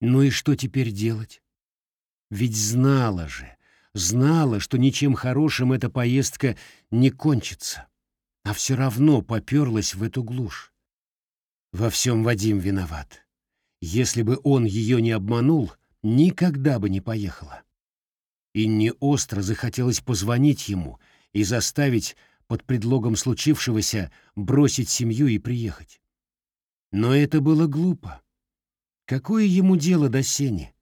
Ну и что теперь делать? Ведь знала же, знала, что ничем хорошим эта поездка не кончится, а все равно поперлась в эту глушь. Во всем Вадим виноват. Если бы он ее не обманул, никогда бы не поехала. Инне остро захотелось позвонить ему и заставить под предлогом случившегося бросить семью и приехать. Но это было глупо. Какое ему дело до Сени?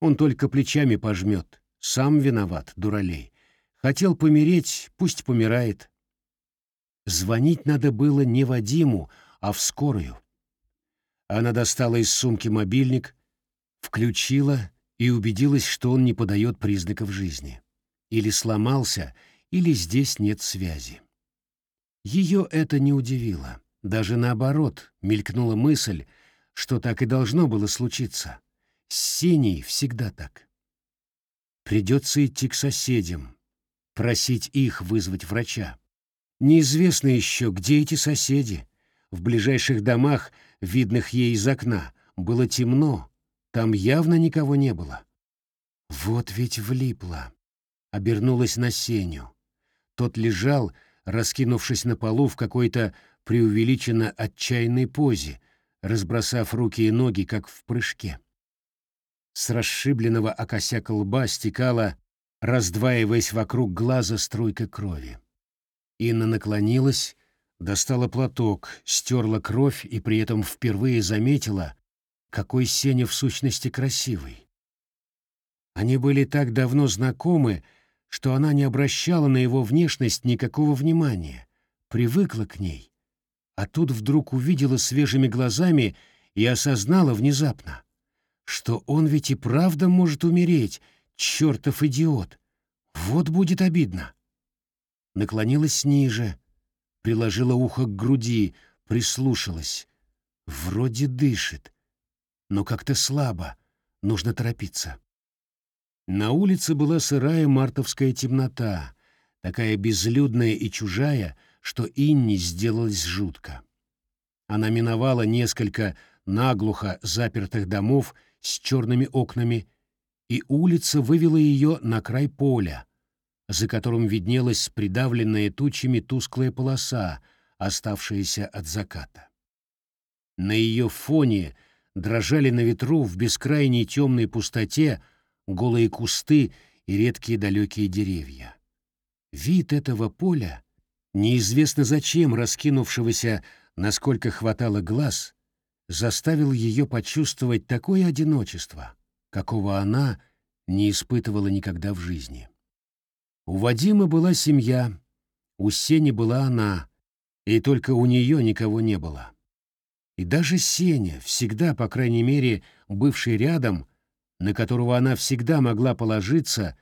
Он только плечами пожмет. Сам виноват, дуралей. Хотел помереть, пусть помирает. Звонить надо было не Вадиму, а в скорую. Она достала из сумки мобильник, включила и убедилась, что он не подает признаков жизни. Или сломался, или здесь нет связи. Ее это не удивило. Даже наоборот, мелькнула мысль, что так и должно было случиться. С Сеней всегда так. Придется идти к соседям, просить их вызвать врача. Неизвестно еще, где эти соседи. В ближайших домах, видных ей из окна, было темно, там явно никого не было. Вот ведь влипла. Обернулась на Сеню. Тот лежал, раскинувшись на полу в какой-то преувеличенно отчаянной позе, разбросав руки и ноги, как в прыжке. С расшибленного о косяк лба стекала, раздваиваясь вокруг глаза струйка крови. Инна наклонилась, достала платок, стерла кровь и при этом впервые заметила, какой Сеня в сущности красивый. Они были так давно знакомы, что она не обращала на его внешность никакого внимания, привыкла к ней, а тут вдруг увидела свежими глазами и осознала внезапно, что он ведь и правда может умереть, чертов идиот. Вот будет обидно. Наклонилась ниже, приложила ухо к груди, прислушалась. Вроде дышит, но как-то слабо, нужно торопиться. На улице была сырая мартовская темнота, такая безлюдная и чужая, что Инни сделалось жутко. Она миновала несколько наглухо запертых домов с черными окнами, и улица вывела ее на край поля, за которым виднелась придавленная тучами тусклая полоса, оставшаяся от заката. На ее фоне дрожали на ветру в бескрайней темной пустоте голые кусты и редкие далекие деревья. Вид этого поля неизвестно зачем раскинувшегося, насколько хватало глаз, заставил ее почувствовать такое одиночество, какого она не испытывала никогда в жизни. У Вадима была семья, у Сени была она, и только у нее никого не было. И даже Сеня, всегда, по крайней мере, бывший рядом, на которого она всегда могла положиться,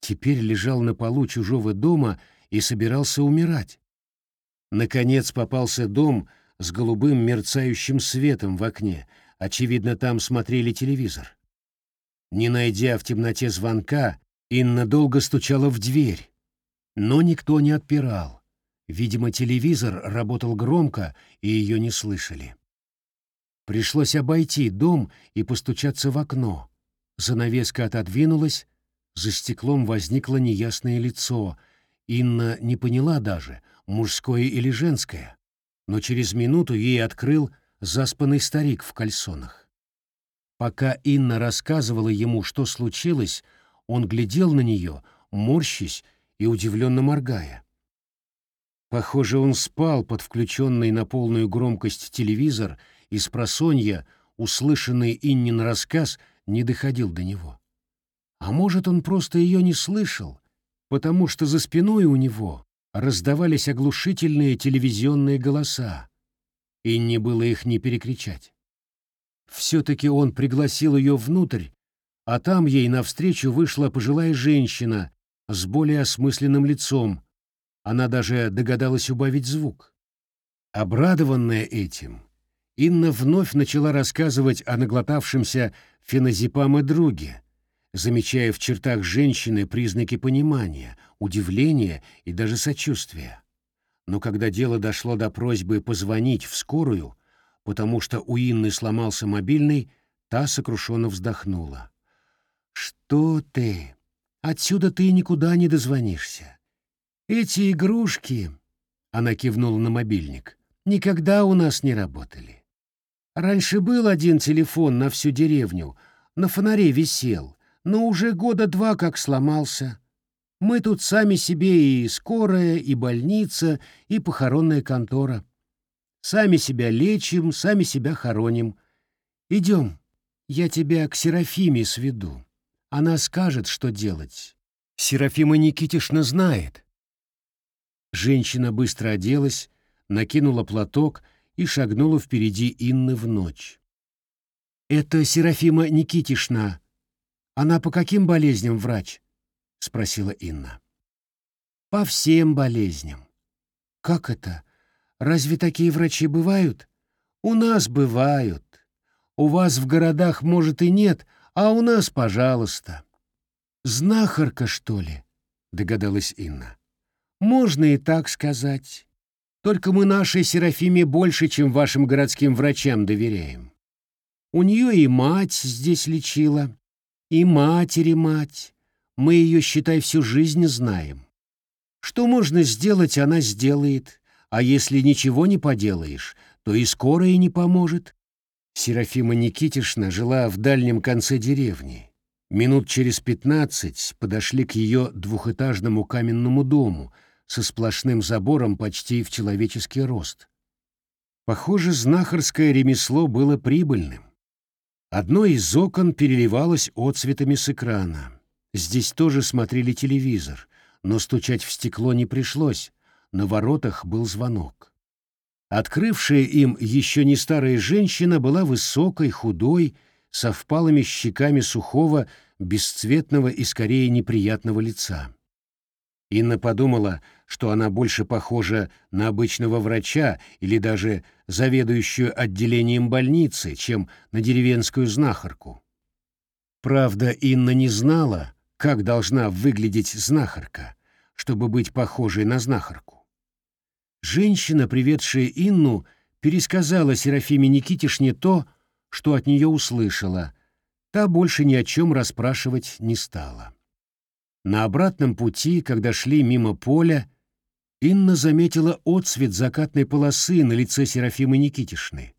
теперь лежал на полу чужого дома и собирался умирать. Наконец попался дом с голубым мерцающим светом в окне, очевидно, там смотрели телевизор. Не найдя в темноте звонка, Инна долго стучала в дверь, но никто не отпирал. Видимо, телевизор работал громко, и ее не слышали. Пришлось обойти дом и постучаться в окно. Занавеска отодвинулась, за стеклом возникло неясное лицо. Инна не поняла даже, мужское или женское, но через минуту ей открыл заспанный старик в кальсонах. Пока Инна рассказывала ему, что случилось, он глядел на нее, морщась и удивленно моргая. Похоже, он спал под включенный на полную громкость телевизор, и с просонья, услышанный Иннин рассказ, не доходил до него. А может, он просто ее не слышал, потому что за спиной у него раздавались оглушительные телевизионные голоса, и не было их не перекричать. Все-таки он пригласил ее внутрь, а там ей навстречу вышла пожилая женщина с более осмысленным лицом. Она даже догадалась убавить звук. Обрадованная этим, Инна вновь начала рассказывать о наглотавшемся феназепама друге, замечая в чертах женщины признаки понимания, удивления и даже сочувствия. Но когда дело дошло до просьбы позвонить в скорую, потому что у Инны сломался мобильный, Та сокрушенно вздохнула. «Что ты? Отсюда ты никуда не дозвонишься. Эти игрушки...» — она кивнула на мобильник. «Никогда у нас не работали. Раньше был один телефон на всю деревню, на фонаре висел, но уже года два как сломался. Мы тут сами себе и скорая, и больница, и похоронная контора. Сами себя лечим, сами себя хороним. Идем, я тебя к Серафиме сведу. Она скажет, что делать. Серафима Никитишна знает. Женщина быстро оделась, накинула платок и шагнула впереди Инны в ночь. «Это Серафима Никитишна. Она по каким болезням врач?» — спросила Инна. «По всем болезням». «Как это? Разве такие врачи бывают?» «У нас бывают. У вас в городах, может, и нет, а у нас, пожалуйста». «Знахарка, что ли?» — догадалась Инна. «Можно и так сказать. Только мы нашей Серафиме больше, чем вашим городским врачам доверяем. У нее и мать здесь лечила, и матери мать. Мы ее, считай, всю жизнь знаем. Что можно сделать, она сделает, а если ничего не поделаешь, то и скорая не поможет. Серафима Никитишна жила в дальнем конце деревни. Минут через пятнадцать подошли к ее двухэтажному каменному дому со сплошным забором почти в человеческий рост. Похоже, знахарское ремесло было прибыльным. Одно из окон переливалось отцветами с экрана. Здесь тоже смотрели телевизор, но стучать в стекло не пришлось, на воротах был звонок. Открывшая им еще не старая женщина была высокой, худой, со впалыми щеками сухого, бесцветного и скорее неприятного лица. Инна подумала, что она больше похожа на обычного врача или даже заведующую отделением больницы, чем на деревенскую знахарку. Правда, Инна не знала, как должна выглядеть знахарка, чтобы быть похожей на знахарку. Женщина, приведшая Инну, пересказала Серафиме Никитишне то, что от нее услышала. Та больше ни о чем расспрашивать не стала. На обратном пути, когда шли мимо поля, Инна заметила отсвет закатной полосы на лице Серафимы Никитишны.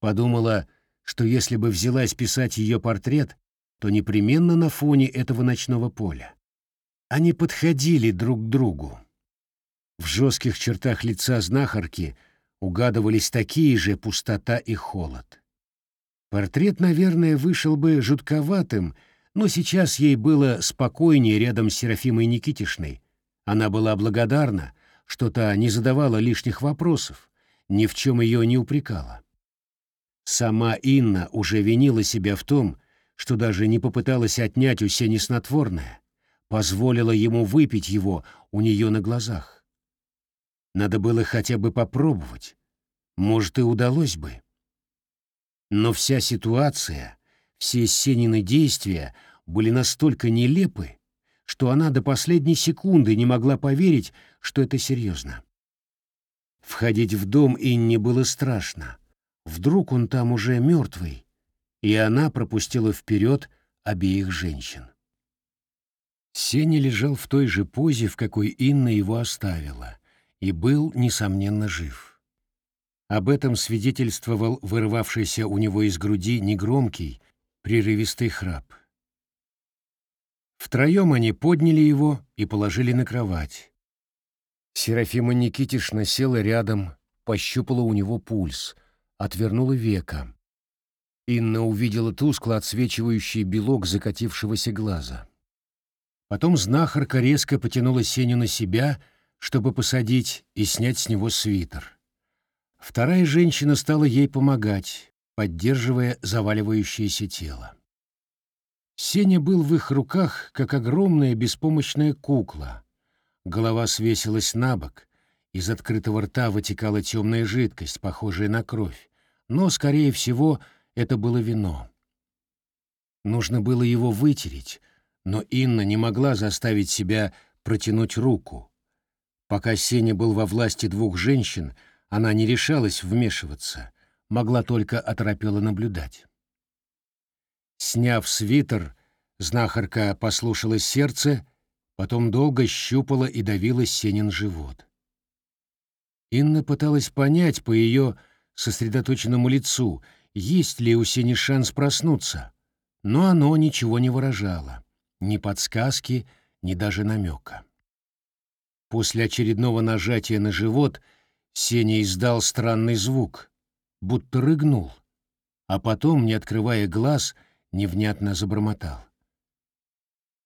Подумала, что если бы взялась писать ее портрет, то непременно на фоне этого ночного поля. Они подходили друг к другу. В жестких чертах лица знахарки угадывались такие же пустота и холод. Портрет, наверное, вышел бы жутковатым, но сейчас ей было спокойнее рядом с Серафимой Никитишной. Она была благодарна, что та не задавала лишних вопросов, ни в чем ее не упрекала. Сама Инна уже винила себя в том, что даже не попыталась отнять у Сени снотворное, позволила ему выпить его у нее на глазах. Надо было хотя бы попробовать, может, и удалось бы. Но вся ситуация, все Сенины действия были настолько нелепы, что она до последней секунды не могла поверить, что это серьезно. Входить в дом Инне было страшно. Вдруг он там уже мертвый, и она пропустила вперед обеих женщин. Сеня лежал в той же позе, в какой Инна его оставила, и был, несомненно, жив. Об этом свидетельствовал вырывавшийся у него из груди негромкий, прерывистый храп. Втроем они подняли его и положили на кровать. Серафима Никитишна села рядом, пощупала у него пульс, отвернула века. Инна увидела тускло отсвечивающий белок закатившегося глаза. Потом знахарка резко потянула Сеню на себя, чтобы посадить и снять с него свитер. Вторая женщина стала ей помогать, поддерживая заваливающееся тело. Сеня был в их руках, как огромная беспомощная кукла. Голова свесилась на бок, из открытого рта вытекала темная жидкость, похожая на кровь, но, скорее всего, это было вино. Нужно было его вытереть, но Инна не могла заставить себя протянуть руку. Пока Сеня был во власти двух женщин, она не решалась вмешиваться, могла только оторопело наблюдать. Сняв свитер, знахарка послушала сердце, потом долго щупала и давила Сенин живот. Инна пыталась понять по ее сосредоточенному лицу, есть ли у Сени шанс проснуться, но оно ничего не выражало, ни подсказки, ни даже намека. После очередного нажатия на живот Сеня издал странный звук, будто рыгнул, а потом, не открывая глаз, невнятно забормотал.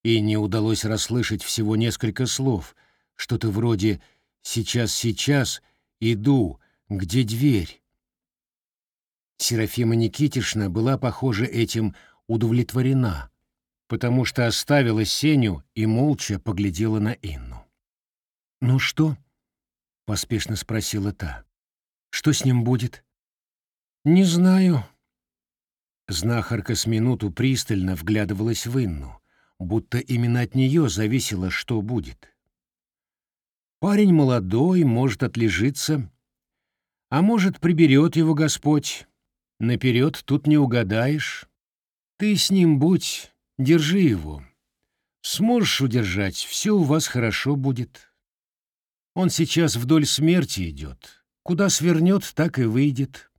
И не удалось расслышать всего несколько слов, что-то вроде «сейчас, сейчас, иду, где дверь?». Серафима Никитишна была, похоже, этим удовлетворена, потому что оставила Сеню и молча поглядела на Инну. «Ну что?» — поспешно спросила та. «Что с ним будет?» «Не знаю». Знахарка с минуту пристально вглядывалась в Инну, будто именно от нее зависело, что будет. Парень молодой, может отлежиться, а может приберет его Господь. Наперед тут не угадаешь. Ты с ним будь, держи его. Сможешь удержать, все у вас хорошо будет. Он сейчас вдоль смерти идет. Куда свернет, так и выйдет.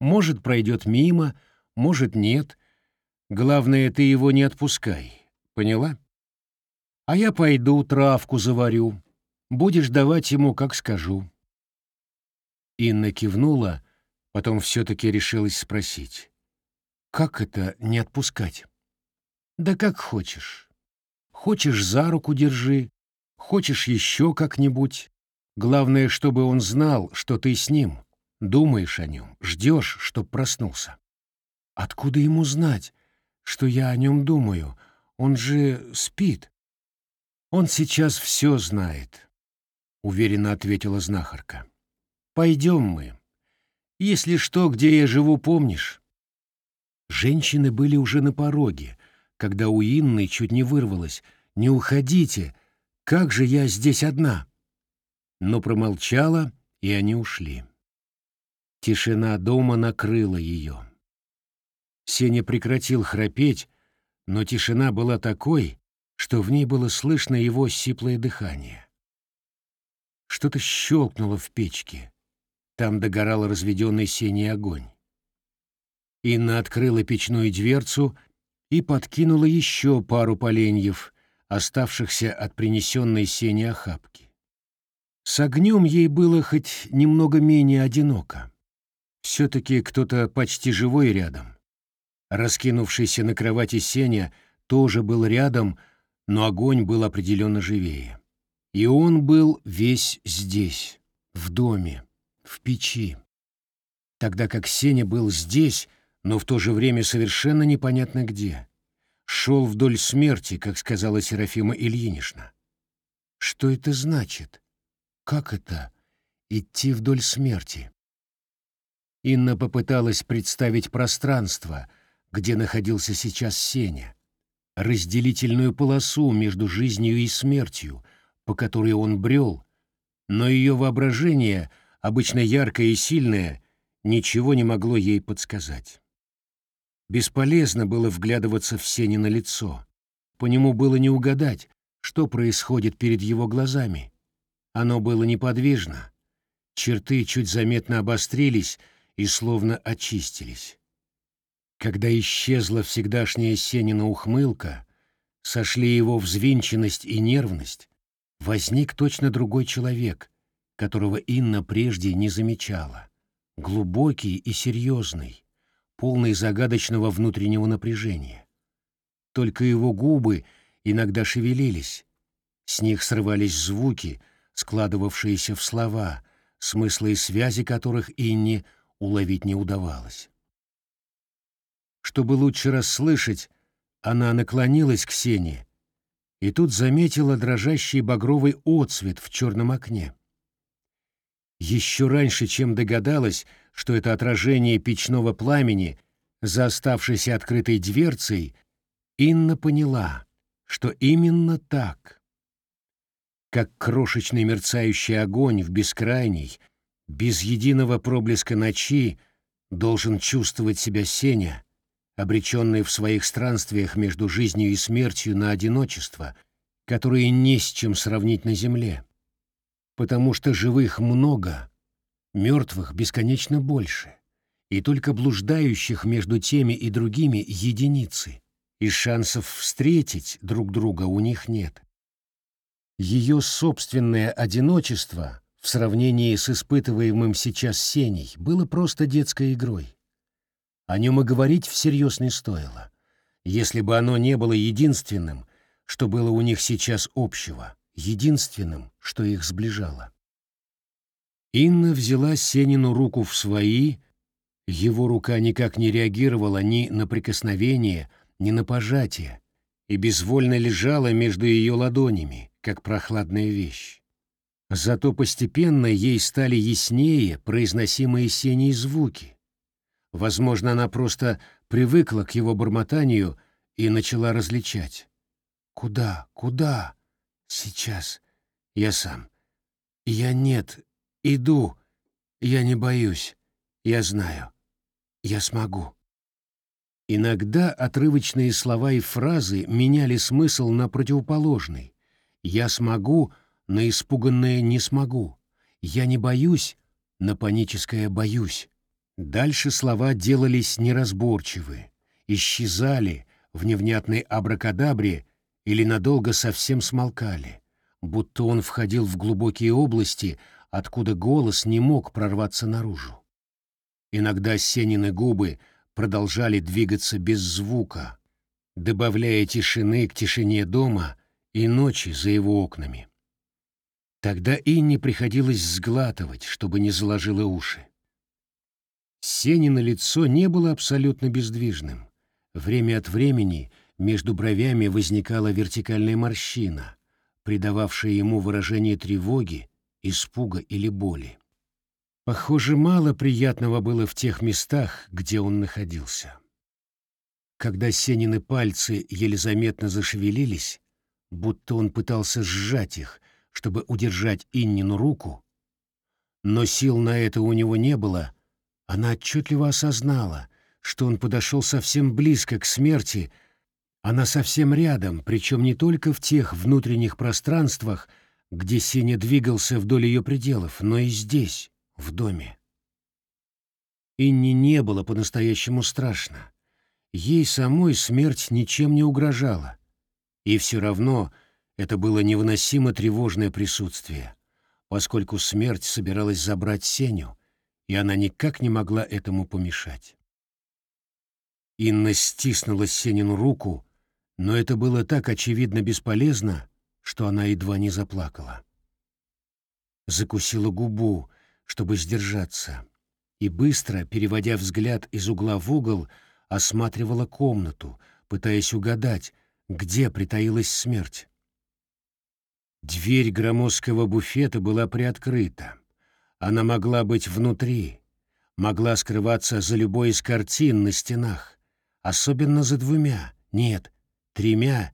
Может, пройдет мимо, может, нет. Главное, ты его не отпускай. Поняла? А я пойду травку заварю. Будешь давать ему, как скажу. Инна кивнула, потом все-таки решилась спросить. Как это не отпускать? Да как хочешь. Хочешь, за руку держи, хочешь еще как-нибудь. Главное, чтобы он знал, что ты с ним. Думаешь о нем, ждешь, чтоб проснулся. Откуда ему знать, что я о нем думаю? Он же спит. Он сейчас все знает, — уверенно ответила знахарка. Пойдем мы. Если что, где я живу, помнишь? Женщины были уже на пороге, когда у Инны чуть не вырвалось. «Не уходите! Как же я здесь одна?» Но промолчала, и они ушли. Тишина дома накрыла ее. Сеня прекратил храпеть, но тишина была такой, что в ней было слышно его сиплое дыхание. Что-то щелкнуло в печке. Там догорал разведенный синий огонь. Инна открыла печную дверцу и подкинула еще пару поленьев, оставшихся от принесенной сени охапки. С огнем ей было хоть немного менее одиноко. Все-таки кто-то почти живой рядом. Раскинувшийся на кровати Сеня тоже был рядом, но огонь был определенно живее. И он был весь здесь, в доме, в печи. Тогда как Сеня был здесь, но в то же время совершенно непонятно где. Шел вдоль смерти, как сказала Серафима Ильинична. Что это значит? Как это — идти вдоль смерти? Инна попыталась представить пространство, где находился сейчас Сеня, разделительную полосу между жизнью и смертью, по которой он брел, но ее воображение, обычно яркое и сильное, ничего не могло ей подсказать. Бесполезно было вглядываться в Сене лицо. По нему было не угадать, что происходит перед его глазами. Оно было неподвижно. Черты чуть заметно обострились, и словно очистились. Когда исчезла всегдашняя Сенина ухмылка, сошли его взвинченность и нервность, возник точно другой человек, которого Инна прежде не замечала, глубокий и серьезный, полный загадочного внутреннего напряжения. Только его губы иногда шевелились, с них срывались звуки, складывавшиеся в слова, смыслы и связи которых Инне уловить не удавалось. Чтобы лучше расслышать, она наклонилась к Сене и тут заметила дрожащий багровый отсвет в черном окне. Еще раньше, чем догадалась, что это отражение печного пламени за оставшейся открытой дверцей, Инна поняла, что именно так. Как крошечный мерцающий огонь в бескрайней, без единого проблеска ночи должен чувствовать себя Сеня, обреченная в своих странствиях между жизнью и смертью на одиночество, которое не с чем сравнить на земле. Потому что живых много, мертвых бесконечно больше, и только блуждающих между теми и другими единицы, и шансов встретить друг друга у них нет. Ее собственное одиночество в сравнении с испытываемым сейчас Сеней было просто детской игрой. О нем и говорить всерьез не стоило, если бы оно не было единственным, что было у них сейчас общего, единственным, что их сближало. Инна взяла Сенину руку в свои, его рука никак не реагировала ни на прикосновение, ни на пожатие, и безвольно лежала между ее ладонями, как прохладная вещь. Зато постепенно ей стали яснее произносимые Сеней звуки. Возможно, она просто привыкла к его бормотанию и начала различать. «Куда? Куда? Сейчас. Я сам. Я нет. Иду. Я не боюсь. Я знаю. Я смогу». Иногда отрывочные слова и фразы меняли смысл на противоположный. «Я смогу» на испуганное «не смогу», «я не боюсь» на паническое «боюсь». Дальше слова делались неразборчивы, исчезали в невнятной абракадабре или надолго совсем смолкали, будто он входил в глубокие области, откуда голос не мог прорваться наружу. Иногда Сенины губы продолжали двигаться без звука, добавляя тишины к тишине дома и ночи за его окнами. Тогда Инне приходилось сглатывать, чтобы не заложило уши. Сенина лицо не было абсолютно бездвижным. Время от времени между бровями возникала вертикальная морщина, придававшая ему выражение тревоги, испуга или боли. Похоже, мало приятного было в тех местах, где он находился. Когда Сенины пальцы еле заметно зашевелились, будто он пытался сжать их, чтобы удержать Иннину руку, но сил на это у него не было, она отчетливо осознала, что он подошел совсем близко к смерти, она совсем рядом, причем не только в тех внутренних пространствах, где Сеня двигался вдоль ее пределов, но и здесь, в доме. Инне не было по-настоящему страшно. Ей самой смерть ничем не угрожала. И все равно это было невыносимо тревожное присутствие, поскольку смерть собиралась забрать Сеню, и она никак не могла этому помешать. Инна стиснула Сенину руку, но это было так очевидно бесполезно, что она едва не заплакала. Закусила губу, чтобы сдержаться, и быстро, переводя взгляд из угла в угол, осматривала комнату, пытаясь угадать, где притаилась смерть. Дверь громоздкого буфета была приоткрыта. Она могла быть внутри, могла скрываться за любой из картин на стенах, особенно за двумя, нет, тремя,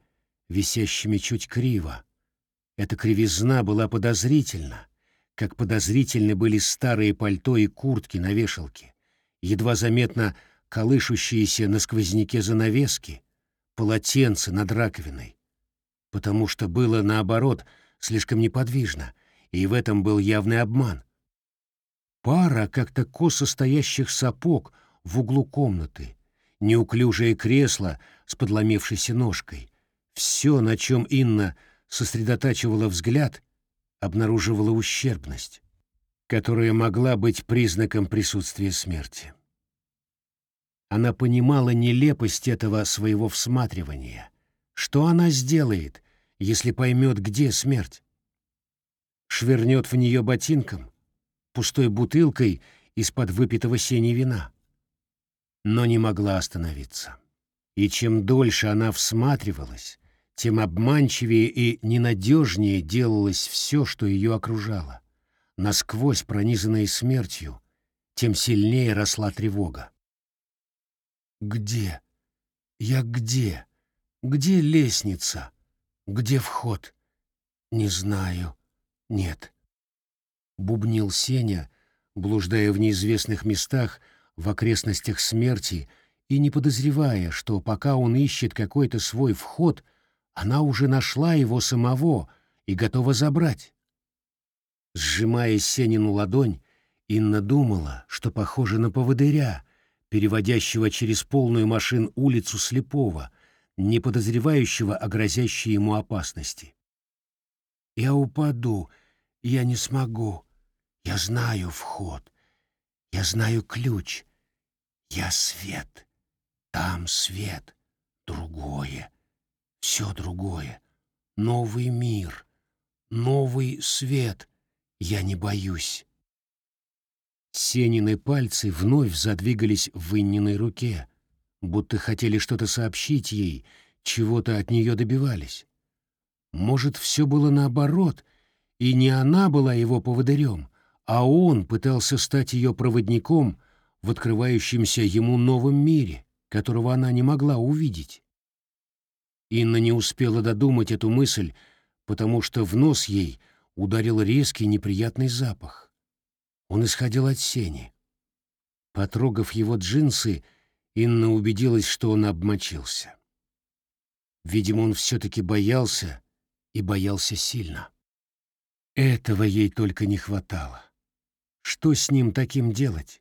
висящими чуть криво. Эта кривизна была подозрительна, как подозрительны были старые пальто и куртки на вешалке, едва заметно колышущиеся на сквозняке занавески, полотенце над раковиной, потому что было, наоборот, слишком неподвижно, и в этом был явный обман. Пара как-то косо стоящих сапог в углу комнаты, неуклюжее кресло с подломившейся ножкой. Все, на чем Инна сосредотачивала взгляд, обнаруживала ущербность, которая могла быть признаком присутствия смерти. Она понимала нелепость этого своего всматривания. Что она сделает, если поймет, где смерть? Швырнет в нее ботинком, пустой бутылкой из-под выпитого синей вина. Но не могла остановиться. И чем дольше она всматривалась, тем обманчивее и ненадежнее делалось все, что ее окружало. Насквозь пронизанной смертью, тем сильнее росла тревога. «Где? Я где? Где лестница? Где вход? Не знаю. Нет». Бубнил Сеня, блуждая в неизвестных местах, в окрестностях смерти и не подозревая, что пока он ищет какой-то свой вход, она уже нашла его самого и готова забрать. Сжимая Сенину ладонь, Инна думала, что похоже на поводыря, переводящего через полную машин улицу слепого, не подозревающего о грозящей ему опасности. «Я упаду, я не смогу. Я знаю вход. Я знаю ключ. Я свет. Там свет. Другое. Все другое. Новый мир. Новый свет. Я не боюсь». Сенины пальцы вновь задвигались в Инниной руке, будто хотели что-то сообщить ей, чего-то от нее добивались. Может, все было наоборот, и не она была его поводырем, а он пытался стать ее проводником в открывающемся ему новом мире, которого она не могла увидеть. Инна не успела додумать эту мысль, потому что в нос ей ударил резкий неприятный запах. Он исходил от сени. Потрогав его джинсы, Инна убедилась, что он обмочился. Видимо, он все-таки боялся и боялся сильно. Этого ей только не хватало. Что с ним таким делать?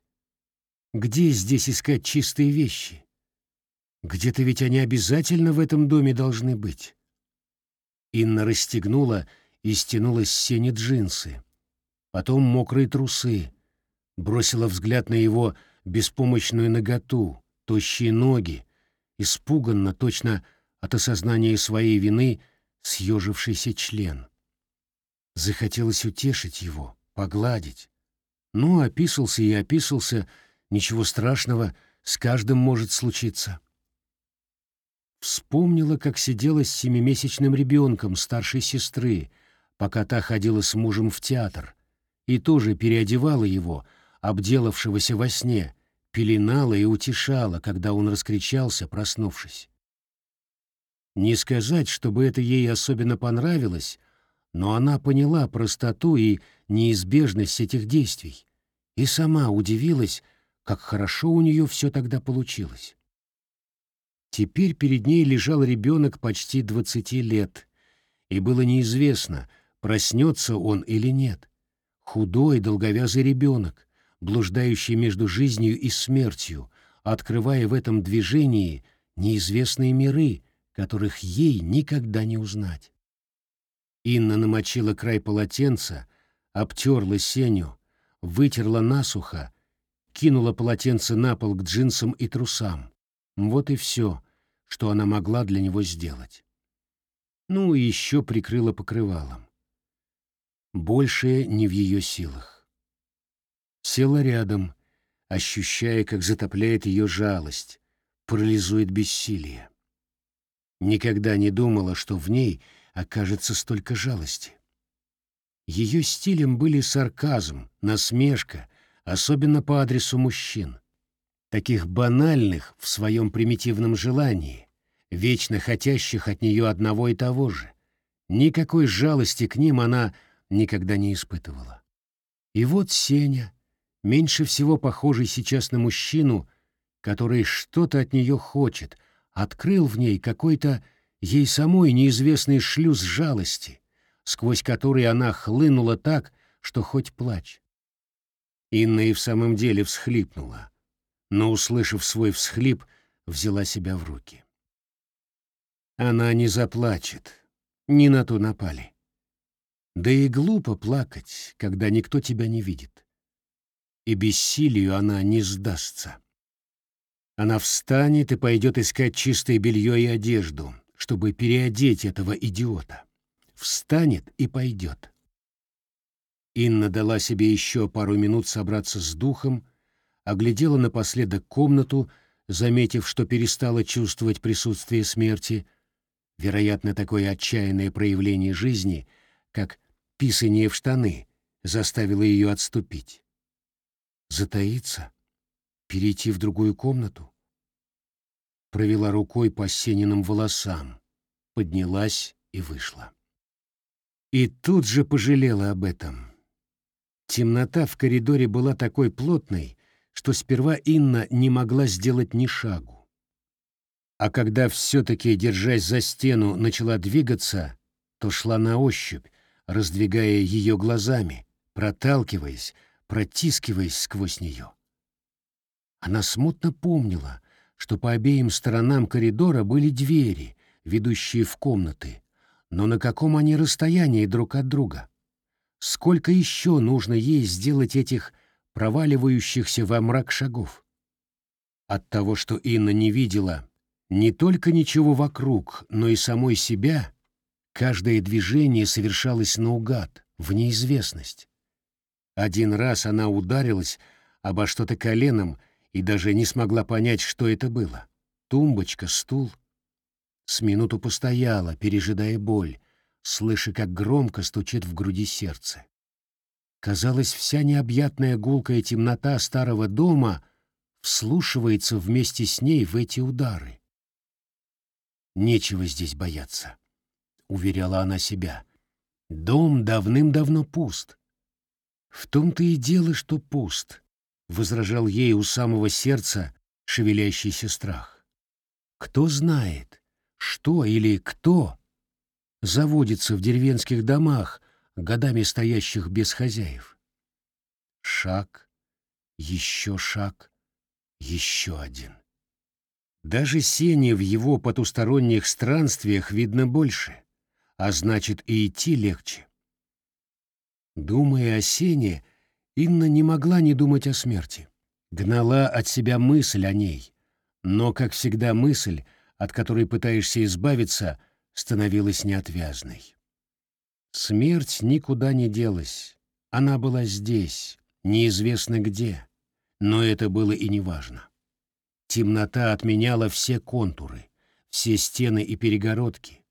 Где здесь искать чистые вещи? Где-то ведь они обязательно в этом доме должны быть. Инна расстегнула и стянула с сени джинсы потом мокрые трусы, бросила взгляд на его беспомощную наготу, тощие ноги, испуганно, точно от осознания своей вины, съежившийся член. Захотелось утешить его, погладить. Ну, описался и описался, ничего страшного, с каждым может случиться. Вспомнила, как сидела с семимесячным ребенком старшей сестры, пока та ходила с мужем в театр, и тоже переодевала его, обделавшегося во сне, пеленала и утешала, когда он раскричался, проснувшись. Не сказать, чтобы это ей особенно понравилось, но она поняла простоту и неизбежность этих действий и сама удивилась, как хорошо у нее все тогда получилось. Теперь перед ней лежал ребенок почти двадцати лет, и было неизвестно, проснется он или нет худой долговязый ребенок, блуждающий между жизнью и смертью, открывая в этом движении неизвестные миры, которых ей никогда не узнать. Инна намочила край полотенца, обтерла сеню, вытерла насухо, кинула полотенце на пол к джинсам и трусам. Вот и все, что она могла для него сделать. Ну и еще прикрыла покрывалом. Большее не в ее силах. Села рядом, ощущая, как затопляет ее жалость, парализует бессилие. Никогда не думала, что в ней окажется столько жалости. Ее стилем были сарказм, насмешка, особенно по адресу мужчин, таких банальных в своем примитивном желании, вечно хотящих от нее одного и того же. Никакой жалости к ним она никогда не испытывала. И вот Сеня, меньше всего похожий сейчас на мужчину, который что-то от нее хочет, открыл в ней какой-то ей самой неизвестный шлюз жалости, сквозь который она хлынула так, что хоть плачь. Инна и в самом деле всхлипнула, но, услышав свой всхлип, взяла себя в руки. Она не заплачет, не на то напали. Да и глупо плакать, когда никто тебя не видит. И бессилию она не сдастся. Она встанет и пойдет искать чистое белье и одежду, чтобы переодеть этого идиота. Встанет и пойдет. Инна дала себе еще пару минут собраться с духом, оглядела напоследок комнату, заметив, что перестала чувствовать присутствие смерти, вероятно, такое отчаянное проявление жизни, как писание в штаны заставило ее отступить. Затаиться? Перейти в другую комнату? Провела рукой по Сениным волосам, поднялась и вышла. И тут же пожалела об этом. Темнота в коридоре была такой плотной, что сперва Инна не могла сделать ни шагу. А когда все-таки, держась за стену, начала двигаться, то шла на ощупь, раздвигая ее глазами, проталкиваясь, протискиваясь сквозь нее. Она смутно помнила, что по обеим сторонам коридора были двери, ведущие в комнаты, но на каком они расстоянии друг от друга? Сколько еще нужно ей сделать этих проваливающихся во мрак шагов? От того, что Инна не видела не только ничего вокруг, но и самой себя, каждое движение совершалось наугад, в неизвестность. Один раз она ударилась обо что-то коленом и даже не смогла понять, что это было. Тумбочка, стул. С минуту постояла, пережидая боль, слыша, как громко стучит в груди сердце. Казалось, вся необъятная гулкая темнота старого дома вслушивается вместе с ней в эти удары. «Нечего здесь бояться», — уверяла она себя. «Дом давным-давно пуст». «В том-то и дело, что пуст», — возражал ей у самого сердца шевелящийся страх. «Кто знает, что или кто заводится в деревенских домах, годами стоящих без хозяев. Шаг, еще шаг, еще один. Даже сени в его потусторонних странствиях видно больше, а значит и идти легче. Думая о сене, Инна не могла не думать о смерти. Гнала от себя мысль о ней, но, как всегда, мысль, от которой пытаешься избавиться, становилась неотвязной. Смерть никуда не делась. Она была здесь, неизвестно где, но это было и неважно. Темнота отменяла все контуры, все стены и перегородки.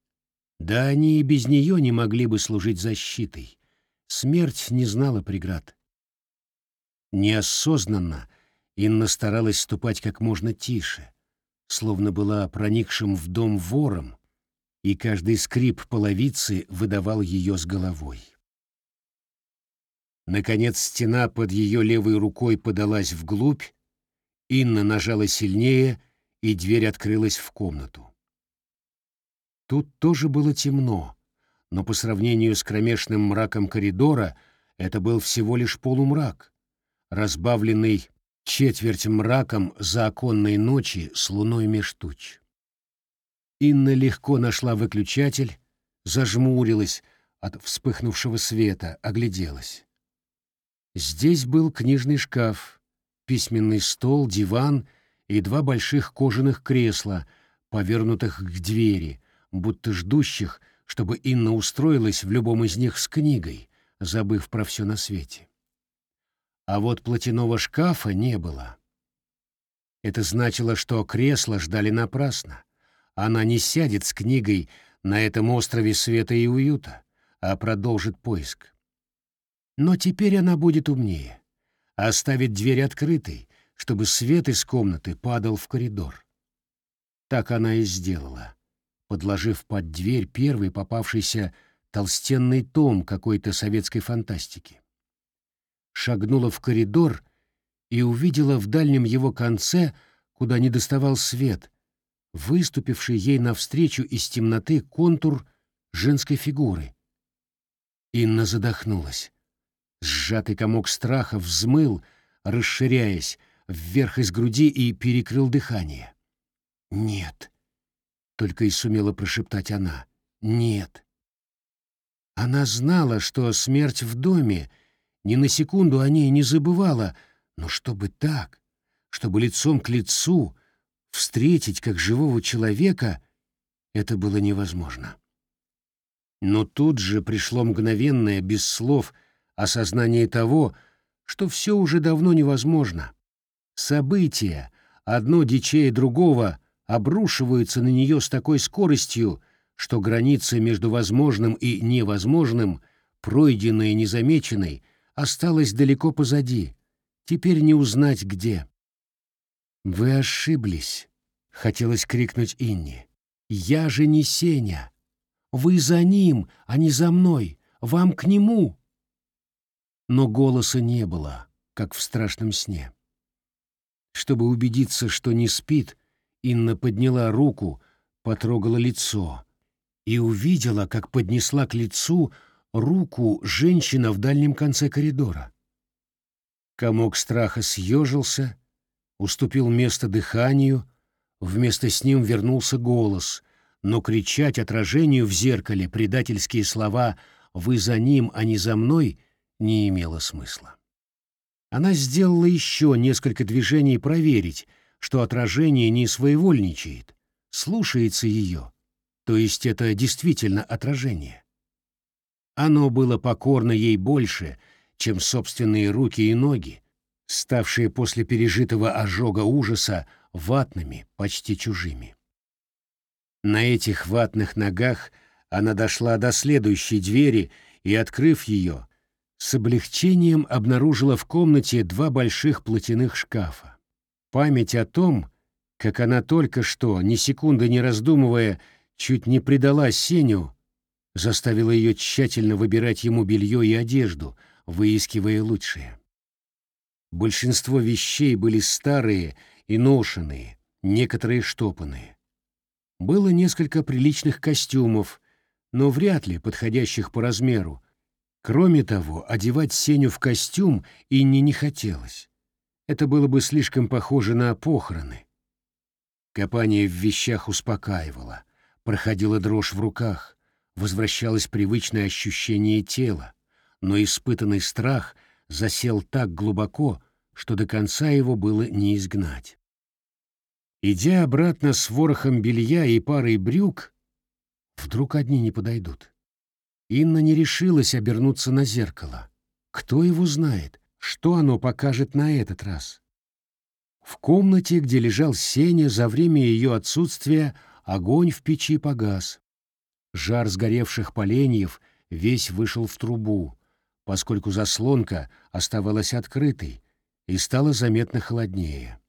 Да они и без нее не могли бы служить защитой. Смерть не знала преград. Неосознанно Инна старалась ступать как можно тише, словно была проникшим в дом вором, и каждый скрип половицы выдавал ее с головой. Наконец стена под ее левой рукой подалась вглубь, Инна нажала сильнее, и дверь открылась в комнату. Тут тоже было темно, но по сравнению с кромешным мраком коридора это был всего лишь полумрак, разбавленный четверть мраком за оконной ночи с луной меж туч. Инна легко нашла выключатель, зажмурилась от вспыхнувшего света, огляделась. Здесь был книжный шкаф, письменный стол, диван и два больших кожаных кресла, повернутых к двери, будто ждущих, чтобы Инна устроилась в любом из них с книгой, забыв про все на свете. А вот платяного шкафа не было. Это значило, что кресла ждали напрасно. Она не сядет с книгой на этом острове света и уюта, а продолжит поиск. Но теперь она будет умнее. Оставит дверь открытой, чтобы свет из комнаты падал в коридор. Так она и сделала, подложив под дверь первый попавшийся толстенный том какой-то советской фантастики. Шагнула в коридор и увидела в дальнем его конце, куда не доставал свет, выступивший ей навстречу из темноты контур женской фигуры. Инна задохнулась. Сжатый комок страха взмыл, расширяясь, вверх из груди и перекрыл дыхание. «Нет», — только и сумела прошептать она, — «нет». Она знала, что смерть в доме, ни на секунду о ней не забывала, но чтобы так, чтобы лицом к лицу — встретить как живого человека, это было невозможно. Но тут же пришло мгновенное, без слов, осознание того, что все уже давно невозможно. События, одно дичее другого, обрушиваются на нее с такой скоростью, что граница между возможным и невозможным, пройденной и незамеченной, осталась далеко позади, теперь не узнать где. «Вы ошиблись», — хотелось крикнуть Инне. «Я же не Сеня. Вы за ним, а не за мной. Вам к нему». Но голоса не было, как в страшном сне. Чтобы убедиться, что не спит, Инна подняла руку, потрогала лицо и увидела, как поднесла к лицу руку женщина в дальнем конце коридора. Комок страха съежился, уступил место дыханию, вместо с ним вернулся голос, но кричать отражению в зеркале предательские слова «Вы за ним, а не за мной» не имело смысла. Она сделала еще несколько движений проверить, что отражение не своевольничает, слушается ее, то есть это действительно отражение. Оно было покорно ей больше, чем собственные руки и ноги, ставшие после пережитого ожога ужаса ватными, почти чужими. На этих ватных ногах она дошла до следующей двери и, открыв ее, с облегчением обнаружила в комнате два больших платяных шкафа. Память о том, как она только что, ни секунды не раздумывая, чуть не предала Сеню, заставила ее тщательно выбирать ему белье и одежду, выискивая лучшее. Большинство вещей были старые и ношенные, некоторые штопанные. Было несколько приличных костюмов, но вряд ли подходящих по размеру. Кроме того, одевать Сеню в костюм Инне не хотелось. Это было бы слишком похоже на похороны. Копание в вещах успокаивало, проходила дрожь в руках, возвращалось привычное ощущение тела, но испытанный страх засел так глубоко, что до конца его было не изгнать. Идя обратно с ворохом белья и парой брюк, вдруг одни не подойдут. Инна не решилась обернуться на зеркало. Кто его знает, что оно покажет на этот раз? В комнате, где лежал Сеня, за время ее отсутствия огонь в печи погас. Жар сгоревших поленьев весь вышел в трубу, поскольку заслонка оставалась открытой и стало заметно холоднее.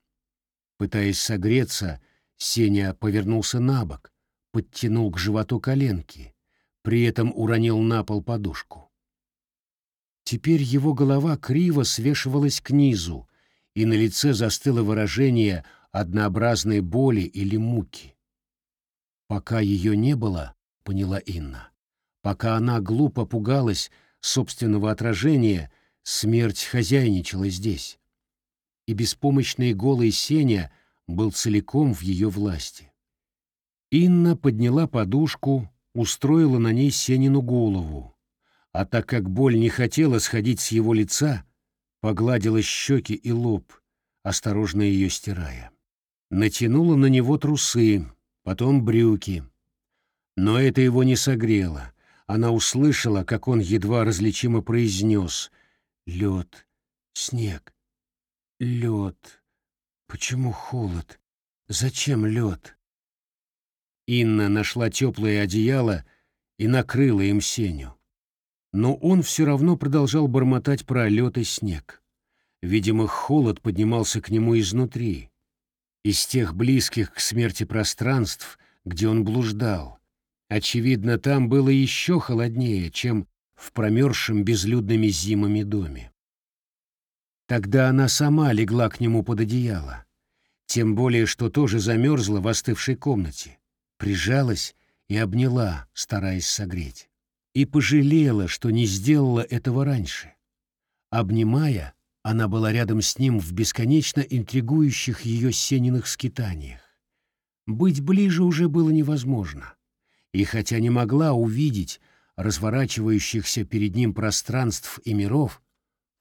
Пытаясь согреться, Сеня повернулся на бок, подтянул к животу коленки, при этом уронил на пол подушку. Теперь его голова криво свешивалась к низу, и на лице застыло выражение однообразной боли или муки. Пока ее не было, поняла Инна. Пока она глупо пугалась собственного отражения, смерть хозяйничала здесь. И беспомощный голый Сеня был целиком в ее власти. Инна подняла подушку, устроила на ней Сенину голову, а так как боль не хотела сходить с его лица, погладила щеки и лоб, осторожно ее стирая. Натянула на него трусы, потом брюки, но это его не согрело. Она услышала, как он едва различимо произнес «Лед, снег, лед. Почему холод? Зачем лед?» Инна нашла теплое одеяло и накрыла им Сеню. Но он все равно продолжал бормотать про лед и снег. Видимо, холод поднимался к нему изнутри, из тех близких к смерти пространств, где он блуждал, Очевидно, там было еще холоднее, чем в промерзшем безлюдными зимами доме. Тогда она сама легла к нему под одеяло, тем более, что тоже замерзла в остывшей комнате, прижалась и обняла, стараясь согреть. И пожалела, что не сделала этого раньше. Обнимая, она была рядом с ним в бесконечно интригующих ее сениных скитаниях. Быть ближе уже было невозможно и хотя не могла увидеть разворачивающихся перед ним пространств и миров,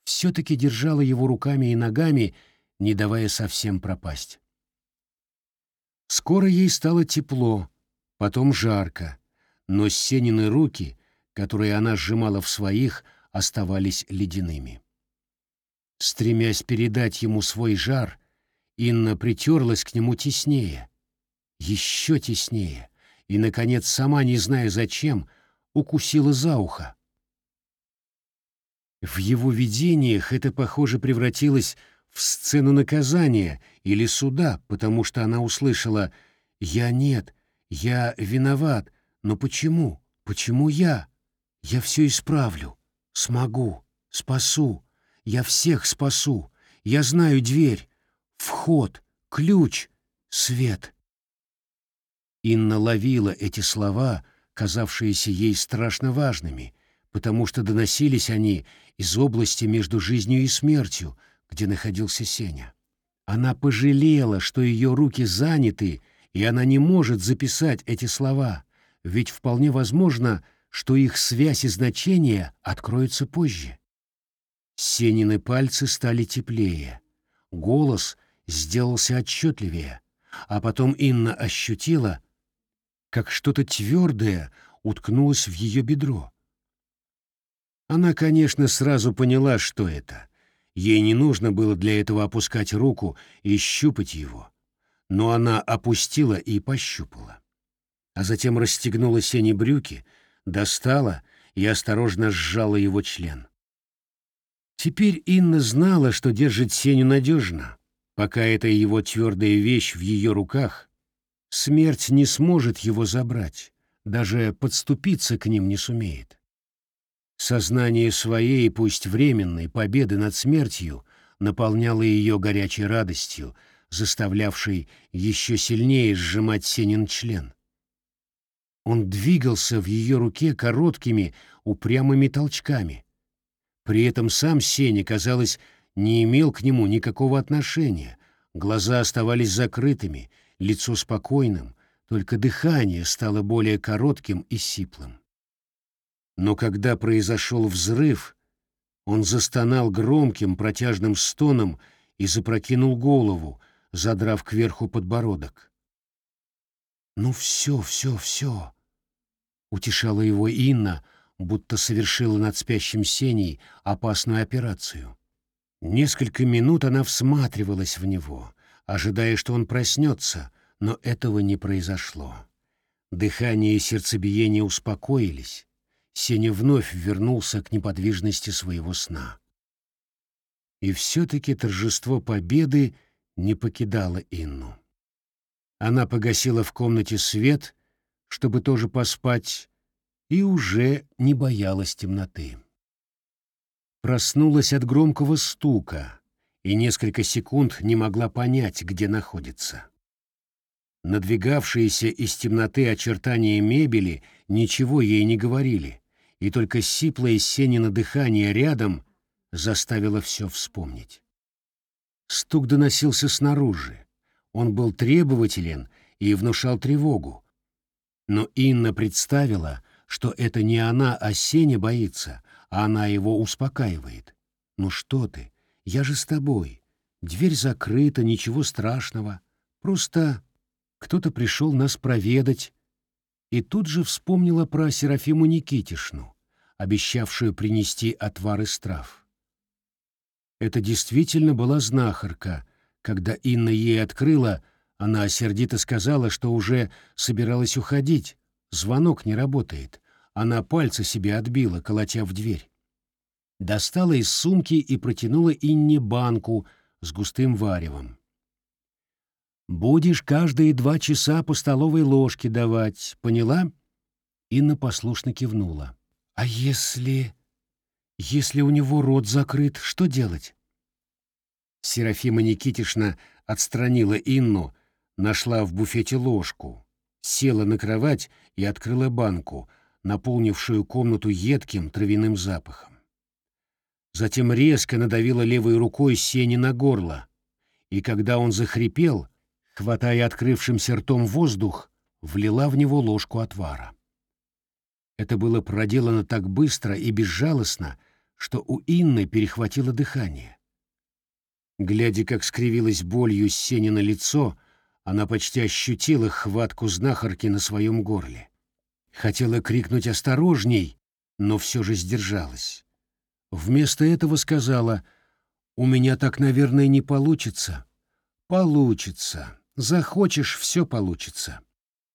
все-таки держала его руками и ногами, не давая совсем пропасть. Скоро ей стало тепло, потом жарко, но Сенины руки, которые она сжимала в своих, оставались ледяными. Стремясь передать ему свой жар, Инна притерлась к нему теснее, еще теснее — и, наконец, сама не зная зачем, укусила за ухо. В его видениях это, похоже, превратилось в сцену наказания или суда, потому что она услышала «Я нет, я виноват, но почему? Почему я? Я все исправлю, смогу, спасу, я всех спасу, я знаю дверь, вход, ключ, свет». Инна ловила эти слова, казавшиеся ей страшно важными, потому что доносились они из области между жизнью и смертью, где находился Сеня. Она пожалела, что ее руки заняты, и она не может записать эти слова, ведь вполне возможно, что их связь и значение откроются позже. Сенины пальцы стали теплее, голос сделался отчетливее, а потом Инна ощутила, как что-то твердое уткнулось в ее бедро. Она, конечно, сразу поняла, что это. Ей не нужно было для этого опускать руку и щупать его. Но она опустила и пощупала. А затем расстегнула сени брюки, достала и осторожно сжала его член. Теперь Инна знала, что держит Сеню надежно. Пока эта его твердая вещь в ее руках, смерть не сможет его забрать, даже подступиться к ним не сумеет. Сознание своей, пусть временной, победы над смертью наполняло ее горячей радостью, заставлявшей еще сильнее сжимать Сенин член. Он двигался в ее руке короткими, упрямыми толчками. При этом сам Сеня, казалось, не имел к нему никакого отношения, глаза оставались закрытыми, лицо спокойным, только дыхание стало более коротким и сиплым. Но когда произошел взрыв, он застонал громким протяжным стоном и запрокинул голову, задрав кверху подбородок. «Ну все, все, все!» — утешала его Инна, будто совершила над спящим Сеней опасную операцию. Несколько минут она всматривалась в него, ожидая, что он проснется, но этого не произошло. Дыхание и сердцебиение успокоились, Сеня вновь вернулся к неподвижности своего сна. И все-таки торжество победы не покидало Инну. Она погасила в комнате свет, чтобы тоже поспать, и уже не боялась темноты. Проснулась от громкого стука и несколько секунд не могла понять, где находится. Надвигавшиеся из темноты очертания мебели ничего ей не говорили, и только сиплое Сенина дыхание рядом заставило все вспомнить. Стук доносился снаружи. Он был требователен и внушал тревогу. Но Инна представила, что это не она, а Сеня боится, а она его успокаивает. «Ну что ты? Я же с тобой. Дверь закрыта, ничего страшного. Просто кто-то пришел нас проведать, и тут же вспомнила про Серафиму Никитишну, обещавшую принести отвар из трав. Это действительно была знахарка. Когда Инна ей открыла, она сердито сказала, что уже собиралась уходить. Звонок не работает. Она пальцы себе отбила, колотя в дверь. Достала из сумки и протянула Инне банку с густым варевом. Будешь каждые два часа по столовой ложке давать, поняла? Инна послушно кивнула. А если... если у него рот закрыт, что делать? Серафима Никитишна отстранила Инну, нашла в буфете ложку, села на кровать и открыла банку, наполнившую комнату едким травяным запахом. Затем резко надавила левой рукой Сени на горло, и когда он захрипел, хватая открывшимся ртом воздух, влила в него ложку отвара. Это было проделано так быстро и безжалостно, что у Инны перехватило дыхание. Глядя, как скривилось болью Сенина лицо, она почти ощутила хватку знахарки на своем горле. Хотела крикнуть «осторожней», но все же сдержалась. Вместо этого сказала «У меня так, наверное, не получится». «Получится. Захочешь, все получится.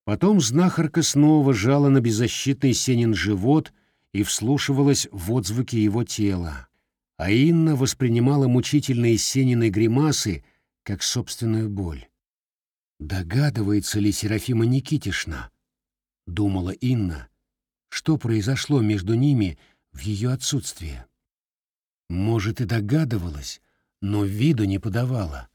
Потом знахарка снова жала на беззащитный Сенин живот и вслушивалась в отзвуки его тела. А Инна воспринимала мучительные Сенины гримасы как собственную боль. «Догадывается ли Серафима Никитишна?» — думала Инна. «Что произошло между ними в ее отсутствие?» Может, и догадывалась, но виду не подавала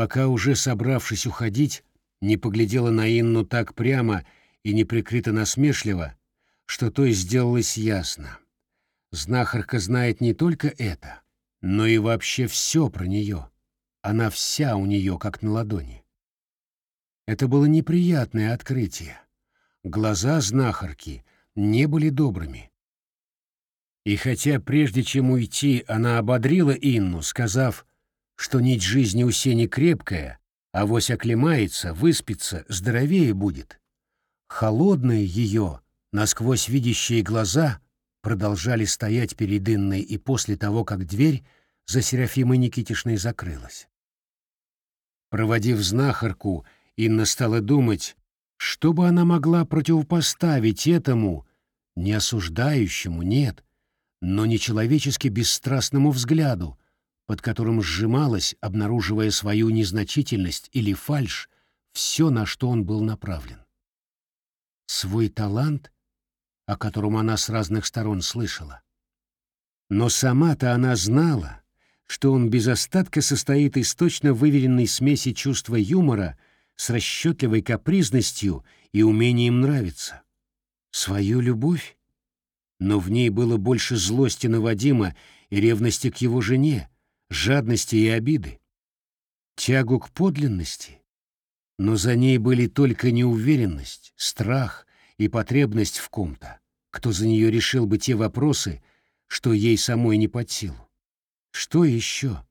пока уже собравшись уходить, не поглядела на Инну так прямо и неприкрыто насмешливо, что то и сделалось ясно. Знахарка знает не только это, но и вообще все про нее. Она вся у нее как на ладони. Это было неприятное открытие. Глаза знахарки не были добрыми. И хотя прежде чем уйти, она ободрила Инну, сказав, что нить жизни у Сени крепкая, а вось оклемается, выспится, здоровее будет. Холодные ее, насквозь видящие глаза продолжали стоять перед Инной и после того, как дверь за Серафимой Никитишной закрылась. Проводив знахарку, Инна стала думать, что бы она могла противопоставить этому, не осуждающему, нет, но нечеловечески бесстрастному взгляду, под которым сжималась, обнаруживая свою незначительность или фальшь, все, на что он был направлен. Свой талант, о котором она с разных сторон слышала. Но сама-то она знала, что он без остатка состоит из точно выверенной смеси чувства юмора с расчетливой капризностью и умением нравиться. Свою любовь? Но в ней было больше злости на Вадима и ревности к его жене, жадности и обиды, тягу к подлинности, но за ней были только неуверенность, страх и потребность в ком-то, кто за нее решил бы те вопросы, что ей самой не под силу. Что еще?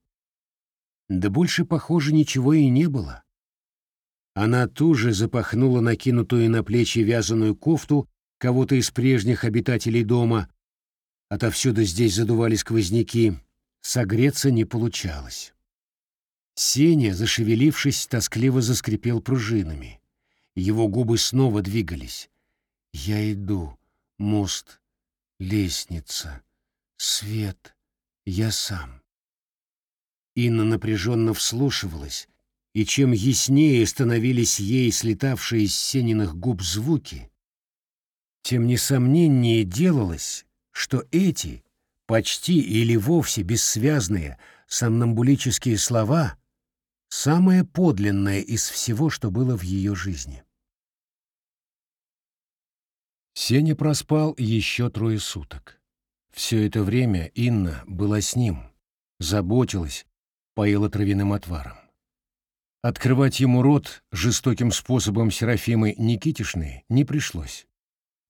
Да больше, похоже, ничего и не было. Она туже запахнула накинутую на плечи вязаную кофту кого-то из прежних обитателей дома. Отовсюду здесь задували сквозняки, Согреться не получалось. Сеня, зашевелившись, тоскливо заскрипел пружинами. Его губы снова двигались. «Я иду. Мост. Лестница. Свет. Я сам». Инна напряженно вслушивалась, и чем яснее становились ей слетавшие из Сениных губ звуки, тем несомненнее делалось, что эти — почти или вовсе бессвязные сомнамбулические слова — самое подлинное из всего, что было в ее жизни. Сеня проспал еще трое суток. Все это время Инна была с ним, заботилась, поила травяным отваром. Открывать ему рот жестоким способом Серафимы Никитишны не пришлось.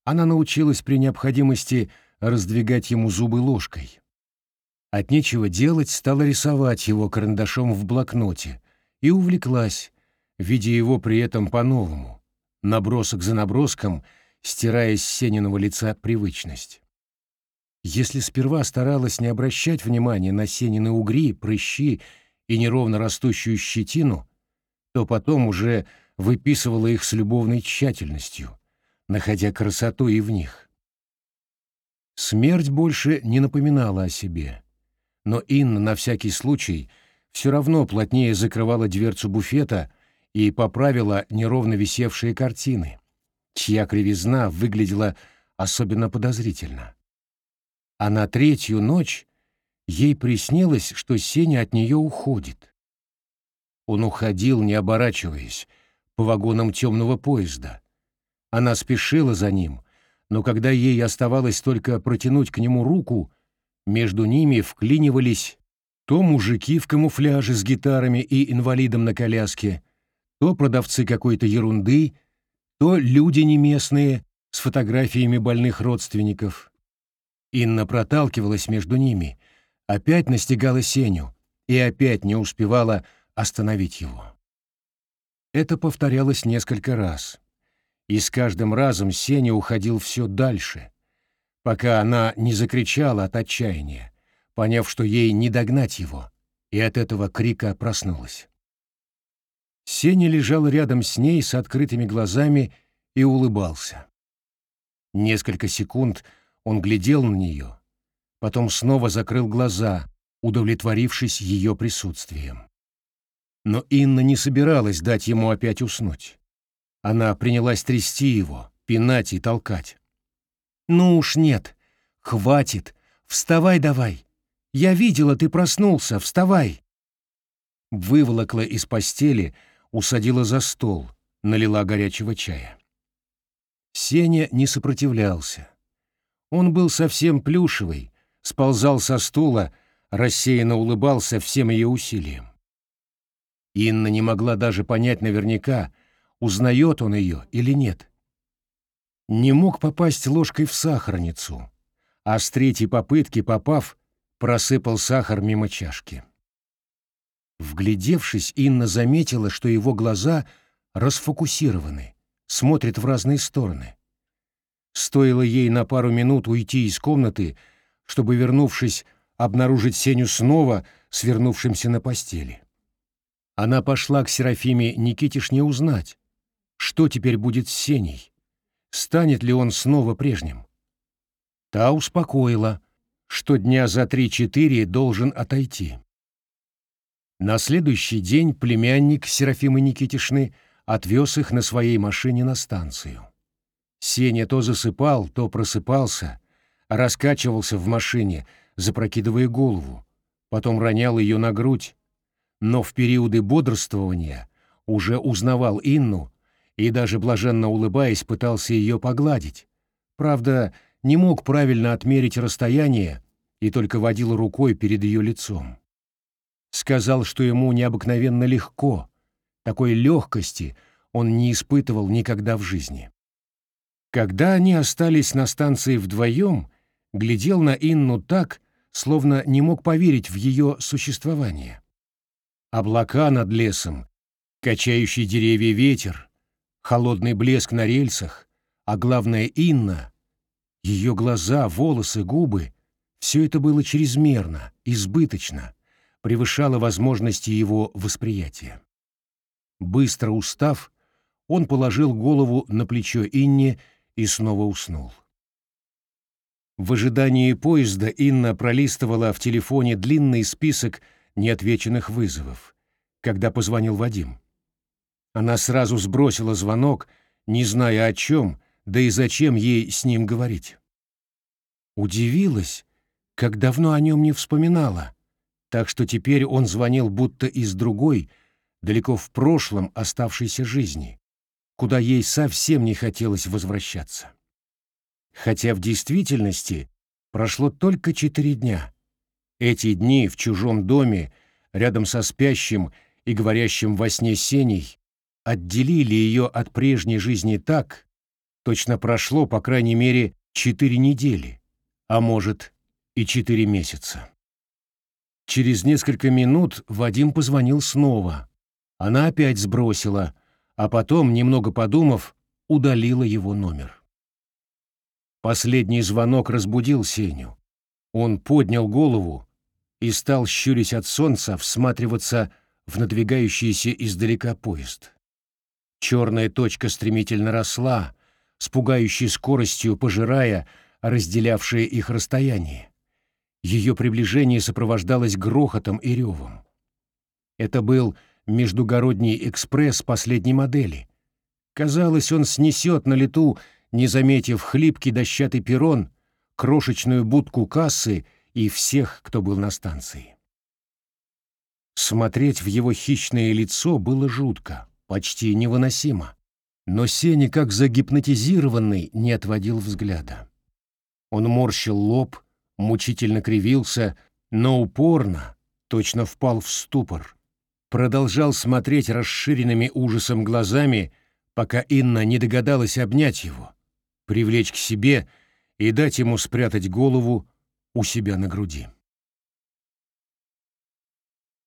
Она научилась при необходимости раздвигать ему зубы ложкой. От нечего делать стала рисовать его карандашом в блокноте и увлеклась, видя его при этом по-новому, набросок за наброском, стирая с Сениного лица привычность. Если сперва старалась не обращать внимания на Сенины угри, прыщи и неровно растущую щетину, то потом уже выписывала их с любовной тщательностью, находя красоту и в них. Смерть больше не напоминала о себе. Но Инна на всякий случай все равно плотнее закрывала дверцу буфета и поправила неровно висевшие картины, чья кривизна выглядела особенно подозрительно. А на третью ночь ей приснилось, что Сеня от нее уходит. Он уходил, не оборачиваясь, по вагонам темного поезда. Она спешила за ним — но когда ей оставалось только протянуть к нему руку, между ними вклинивались то мужики в камуфляже с гитарами и инвалидом на коляске, то продавцы какой-то ерунды, то люди неместные с фотографиями больных родственников. Инна проталкивалась между ними, опять настигала Сеню и опять не успевала остановить его. Это повторялось несколько раз и с каждым разом Сеня уходил все дальше, пока она не закричала от отчаяния, поняв, что ей не догнать его, и от этого крика проснулась. Сеня лежал рядом с ней с открытыми глазами и улыбался. Несколько секунд он глядел на нее, потом снова закрыл глаза, удовлетворившись ее присутствием. Но Инна не собиралась дать ему опять уснуть. Она принялась трясти его, пинать и толкать. «Ну уж нет, хватит, вставай давай. Я видела, ты проснулся, вставай!» Выволокла из постели, усадила за стол, налила горячего чая. Сеня не сопротивлялся. Он был совсем плюшевый, сползал со стула, рассеянно улыбался всем ее усилиям. Инна не могла даже понять наверняка, узнает он ее или нет. Не мог попасть ложкой в сахарницу, а с третьей попытки, попав, просыпал сахар мимо чашки. Вглядевшись, Инна заметила, что его глаза расфокусированы, смотрят в разные стороны. Стоило ей на пару минут уйти из комнаты, чтобы, вернувшись, обнаружить Сеню снова свернувшимся на постели. Она пошла к Серафиме Никитишне узнать, что теперь будет с Сеней, станет ли он снова прежним. Та успокоила, что дня за три-четыре должен отойти. На следующий день племянник Серафимы Никитишны отвез их на своей машине на станцию. Сеня то засыпал, то просыпался, раскачивался в машине, запрокидывая голову, потом ронял ее на грудь, но в периоды бодрствования уже узнавал Инну и даже блаженно улыбаясь пытался ее погладить. Правда, не мог правильно отмерить расстояние и только водил рукой перед ее лицом. Сказал, что ему необыкновенно легко, такой легкости он не испытывал никогда в жизни. Когда они остались на станции вдвоем, глядел на Инну так, словно не мог поверить в ее существование. Облака над лесом, качающий деревья ветер, холодный блеск на рельсах, а главное Инна, ее глаза, волосы, губы — все это было чрезмерно, избыточно, превышало возможности его восприятия. Быстро устав, он положил голову на плечо Инне и снова уснул. В ожидании поезда Инна пролистывала в телефоне длинный список неотвеченных вызовов, когда позвонил Вадим. Она сразу сбросила звонок, не зная о чем, да и зачем ей с ним говорить. Удивилась, как давно о нем не вспоминала, так что теперь он звонил будто из другой, далеко в прошлом оставшейся жизни, куда ей совсем не хотелось возвращаться. Хотя в действительности прошло только четыре дня. Эти дни в чужом доме, рядом со спящим и говорящим во сне Сеней, отделили ее от прежней жизни так, точно прошло, по крайней мере, четыре недели, а может и четыре месяца. Через несколько минут Вадим позвонил снова. Она опять сбросила, а потом, немного подумав, удалила его номер. Последний звонок разбудил Сеню. Он поднял голову и стал, щурясь от солнца, всматриваться в надвигающийся издалека поезд. Черная точка стремительно росла, с пугающей скоростью пожирая разделявшее их расстояние. Ее приближение сопровождалось грохотом и ревом. Это был междугородний экспресс последней модели. Казалось, он снесет на лету, не заметив хлипкий дощатый перрон, крошечную будку кассы и всех, кто был на станции. Смотреть в его хищное лицо было жутко, почти невыносимо. Но Сеня, как загипнотизированный, не отводил взгляда. Он морщил лоб, мучительно кривился, но упорно, точно впал в ступор, продолжал смотреть расширенными ужасом глазами, пока Инна не догадалась обнять его, привлечь к себе и дать ему спрятать голову у себя на груди.